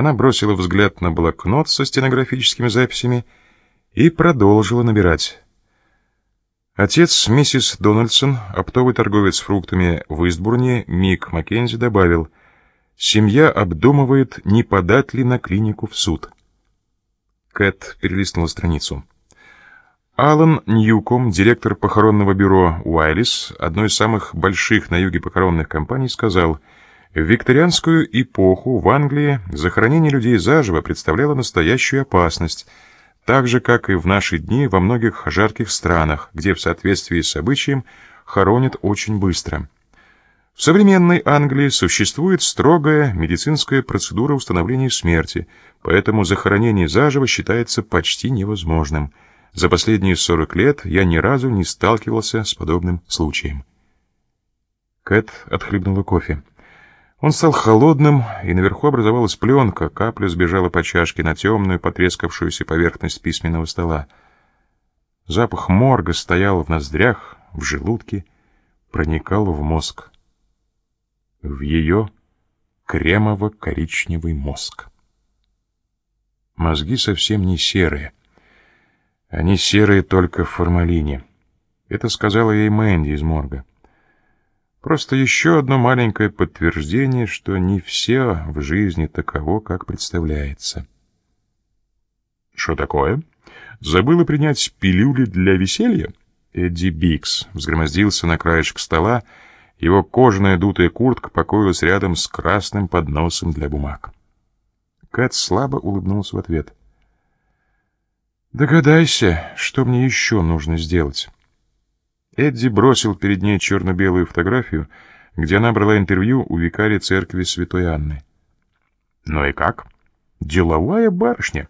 Она бросила взгляд на блокнот со стенографическими записями и продолжила набирать. Отец миссис Дональдсон, оптовый торговец фруктами в Истбурне, Мик Маккензи добавил, «Семья обдумывает, не подать ли на клинику в суд». Кэт перелистнула страницу. Алан Ньюком, директор похоронного бюро Уайлис, одной из самых больших на юге похоронных компаний, сказал, в викторианскую эпоху в Англии захоронение людей заживо представляло настоящую опасность, так же, как и в наши дни во многих жарких странах, где в соответствии с обычаем хоронят очень быстро. В современной Англии существует строгая медицинская процедура установления смерти, поэтому захоронение заживо считается почти невозможным. За последние 40 лет я ни разу не сталкивался с подобным случаем. Кэт отхлебнула кофе. Он стал холодным, и наверху образовалась пленка, капля сбежала по чашке на темную, потрескавшуюся поверхность письменного стола. Запах морга стоял в ноздрях, в желудке, проникал в мозг. В ее кремово-коричневый мозг. Мозги совсем не серые. Они серые только в формалине. Это сказала ей Мэнди из морга. Просто еще одно маленькое подтверждение, что не все в жизни таково, как представляется. «Что такое? Забыла принять пилюли для веселья?» Эдди Бикс взгромоздился на краешек стола, его кожаная дутая куртка покоилась рядом с красным подносом для бумаг. Кэт слабо улыбнулся в ответ. «Догадайся, что мне еще нужно сделать». Эдди бросил перед ней черно-белую фотографию, где она брала интервью у викария церкви Святой Анны. «Ну и как? Деловая барышня».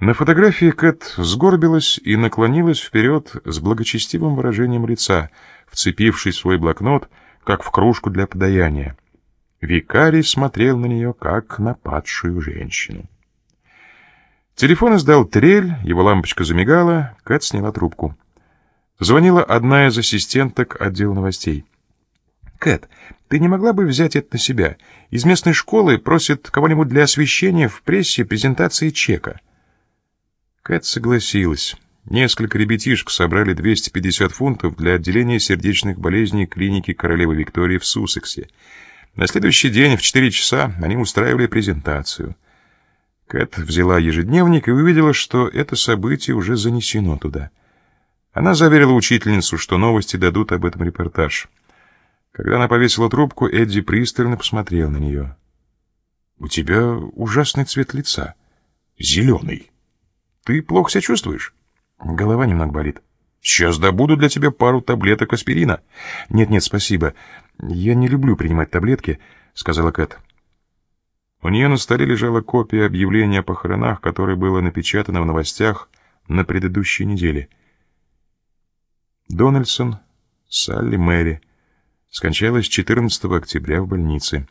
На фотографии Кэт сгорбилась и наклонилась вперед с благочестивым выражением лица, вцепившись в свой блокнот, как в кружку для подаяния. Викарий смотрел на нее, как на падшую женщину. Телефон издал трель, его лампочка замигала, Кэт сняла трубку. Звонила одна из ассистенток отдела новостей. «Кэт, ты не могла бы взять это на себя? Из местной школы просят кого-нибудь для освещения в прессе презентации чека». Кэт согласилась. Несколько ребятишек собрали 250 фунтов для отделения сердечных болезней клиники королевы Виктории в Суссексе. На следующий день в 4 часа они устраивали презентацию. Кэт взяла ежедневник и увидела, что это событие уже занесено туда. Она заверила учительницу, что новости дадут об этом репортаж. Когда она повесила трубку, Эдди пристально посмотрел на нее. «У тебя ужасный цвет лица. Зеленый. Ты плохо себя чувствуешь?» «Голова немного болит». «Сейчас добуду для тебя пару таблеток аспирина». «Нет-нет, спасибо. Я не люблю принимать таблетки», — сказала Кэт. У нее на столе лежала копия объявления о похоронах, которое было напечатано в новостях на предыдущей неделе — Дональдсон, Салли Мэри, скончалась 14 октября в больнице.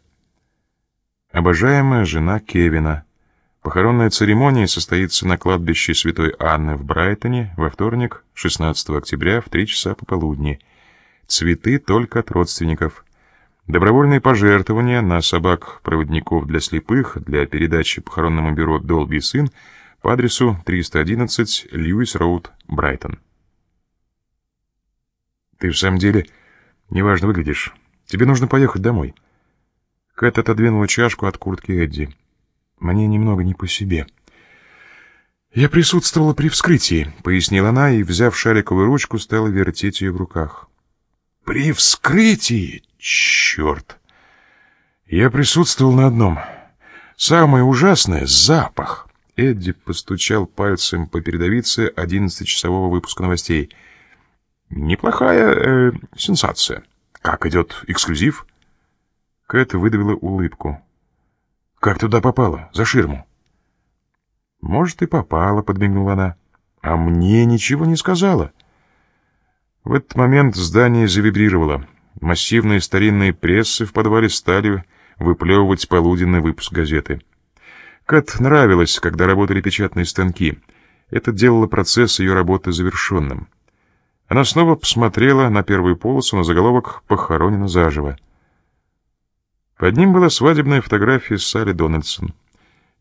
Обожаемая жена Кевина. Похоронная церемония состоится на кладбище Святой Анны в Брайтоне во вторник, 16 октября в 3 часа пополудни. Цветы только от родственников. Добровольные пожертвования на собак-проводников для слепых для передачи похоронному бюро «Долби сын» по адресу 311 Льюис Роуд, Брайтон. Ты в самом деле неважно выглядишь. Тебе нужно поехать домой. Кэт отодвинула чашку от куртки Эдди. Мне немного не по себе. Я присутствовала при вскрытии, пояснила она и, взяв шариковую ручку, стала вертеть ее в руках. При вскрытии? Черт! Я присутствовал на одном. Самое ужасное — запах. Эдди постучал пальцем по передовице одиннадцатичасового выпуска новостей — Неплохая э, сенсация. Как идет эксклюзив? Кэт выдавила улыбку. Как туда попала? За ширму? Может, и попала, подмигнула она. А мне ничего не сказала. В этот момент здание завибрировало. Массивные старинные прессы в подвале стали выплевывать полуденный выпуск газеты. Кэт нравилось, когда работали печатные станки. Это делало процесс ее работы завершенным. Она снова посмотрела на первую полосу, на заголовок «Похоронена заживо». Под ним была свадебная фотография Салли Дональдсон.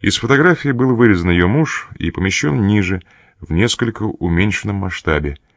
Из фотографии был вырезан ее муж и помещен ниже, в несколько уменьшенном масштабе –